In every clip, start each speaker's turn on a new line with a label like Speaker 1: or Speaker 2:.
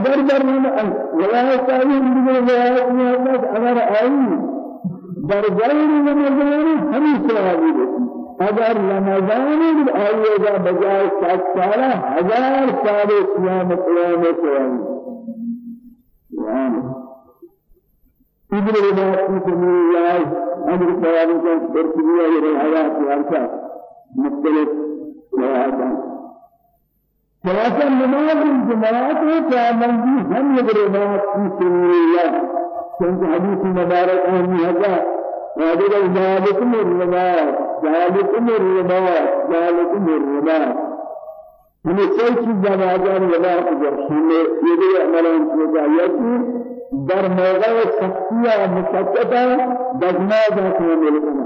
Speaker 1: اگر در ولایت تعلیم دیگر ولایت نیاز اگر آئی در غیر رمضان ہمیں ثوابی دیتی اگر رمضان آئیے گا بجائے سات سالہ ہزار سال اسلام قیام ثوابی ابن رباط في سبيل الله أمر بيان ترتيبية للحياة والحياة مختلف حياة ثلاثة نماز الجماعات وكامل هم يقربات في سبيل الله كنت حديث مبارك أهم هذا. وهذا ذلكم الرباط ذلكم الرباط ذلكم الرباط ہمیں کوئی چیز جب آجان ولا جب ہمیں یہ بھی در موضع شخصیہ مشکتا دجماز ہے ملکنا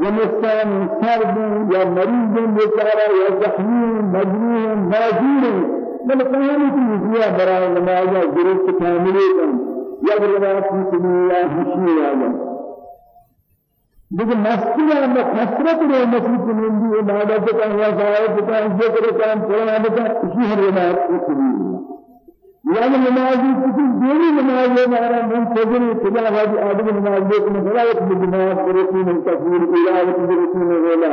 Speaker 1: زمستان سرد یا مریض بیچارہ یا زخمی مجنون ماجور. بل کہانی کی وجہ برائے نمازہ ضرورت کاملی کن یا روایت کی آجا لیکن مسجد میں حسرت رو مسجد میں بھی عبادت کا وظائف کا ذکر کا قرآن کا اسی روایت کی سبیل يعني نمازی کسی دیری نماز ہے ہمارا منتظر خدا حاجی آدم نماز دے کہ خدا ایک نماز رسول تکبیر الہی کی رسول ولا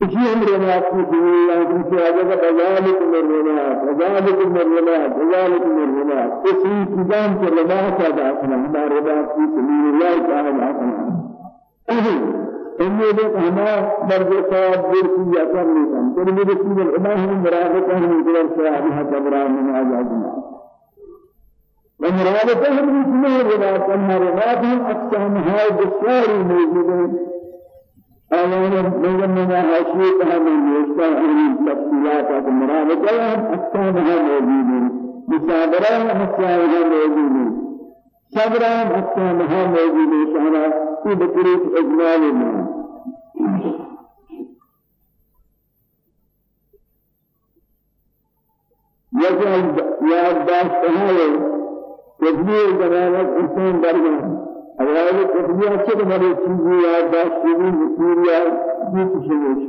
Speaker 1: اسی ہم روایت کی دین اللہ کی سے آگے کا من بذالک من روایت بذالک من روایت اسی چیزان کے روایت ادا کرنا ہمارے روایت کی سبیل اللہ تعالی کرنا امید ہما درج ثواب دیر کی یا کر لیتا بھی رسول اللہ ہم مرادت ہم در صحابہ تبران من آجازنا ومرادت ہم رسول روایت ہم روایت ہم اقسام ہے بسیاری موجود ہیں آیان میگم من حاشیت ہم نوشتا ہم تفصیلات ہے مرادت ہم اقسام ہے موجود ہیں مصابرہ ہم اقسام ہے موجود ہیں صبر ہم اقسام ہے موجود ہیں شہرہ کی بکریت اجمال میں يجعل يعداش تهاي تدبير زمانك انسان درجة أولا تدبير أشد مرة چیزی يعداش تدبير بسوريا جيت شوش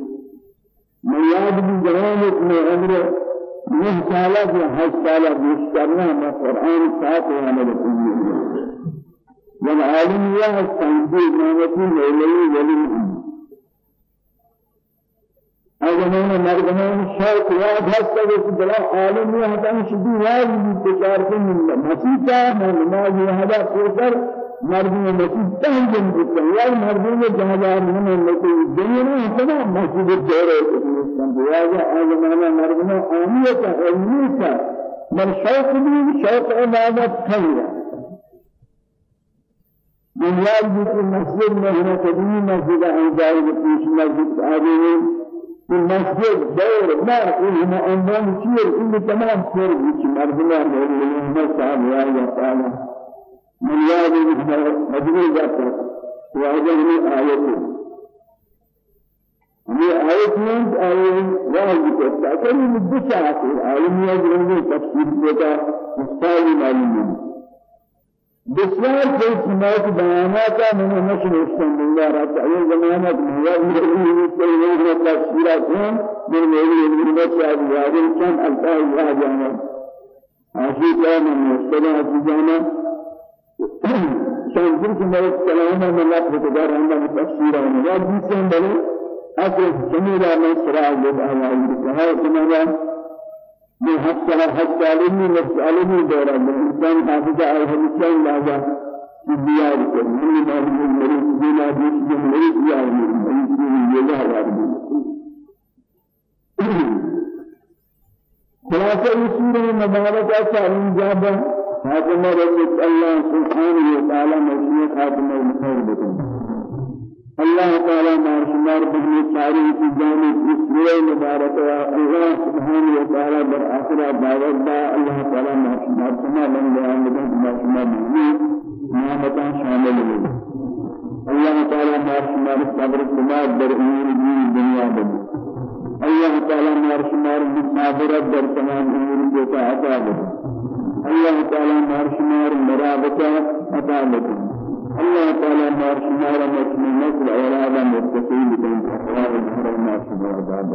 Speaker 1: من يعد بزمانك من عمره نه سالة یا هشت سالة بیشترنا ما قرآن ساعت وعمل الدنيا. والعالم يا التنبيه نعمتي ليلي ولي أجمعنا مردمان شوق ياد هستا وفي بلا عالم يهدان شدي واجب بتشارك من مسيطة من نماز يهدا فوتر مردم مسيط تهجم بكتا يا مردم جهدا من التي الدنيا هكذا مسجد الدورة كتنستان بياجا أجمعنا مردمان آمية علمية من شوق بي شوق عبادت خيرا من واجب المسجد مهنا تدين مسجد أنزال بكيش مسجد آدمين المسجد دور ما إنما أنهم شير إن تمام شير بيش مرضنا من صاحب يا الله تعالى. من ياد ذاته. وهذا من آيته یہ آیت میں آئے واضح کرتا ہے کہ مدت آتی ہے عالمیہ جو تفسیر دیتا مستعلی معلوم ہے بسیار کوئی سماعت بیانات من نشر استن الله را تعالی زمانت مواد میگویی که این را تفسیرات هم من میگویی من بچه یادی کن الفاظ را جانا عاشق من مستلا جانا شان که مرد کلام من لا تقدر عند تفسیر و یاد بیشتر بله اصل جمیل من سرا لب آیات که ها من حتى حتى علمي نفس علمي دورا الإنسان حافظ على الإنسان لا في ديار من ما هو المريض بلا بيش المريض يا المريض يلا يا خلاصة سورة مباركة تعلم جابا خاتم رسول الله سبحانه وتعالى مشيئة خاتم الخير بكم الله تعالى ما شمار بني ساري في جانب اسرائيل مبارك الله سبحانه وتعالى بر آخر دعوت الله تعالى ما شمار تمام من بيان ما شمار بني نعمتا شامل الله تعالى ما شمار صبر سماع در امور دين الدنيا بني الله تعالى ما شمار بالصابرة در تمام امور جتا عطا بني الله تعالى ما شمار مرابطة عطا بني الله تعالى ما شمار مسلم نسل أولادا متقين بين أخوان الحرم ما شمار بعد